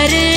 Hariku